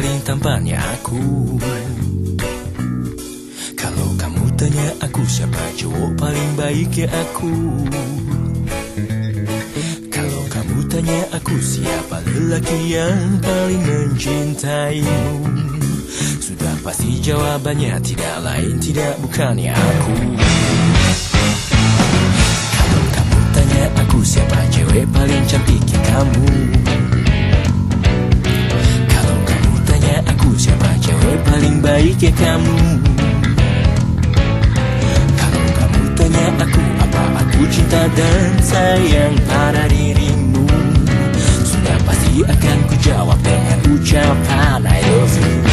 paling tampannya aku. Kalau kamu tanya aku siapa cowok paling baik ya aku. Kalau kamu tanya aku siapa lelaki yang paling mencintaimu. Sudah pasti jawabannya tidak lain tidak bukannya aku. Kalau kamu tanya aku siapa cewek paling cantik ya kamu paling baik ya kamu. Kalau kamu tanya aku apa aku cinta dan sayang pada dirimu Sudah pasti akan ku jawab dengan ucapan I love you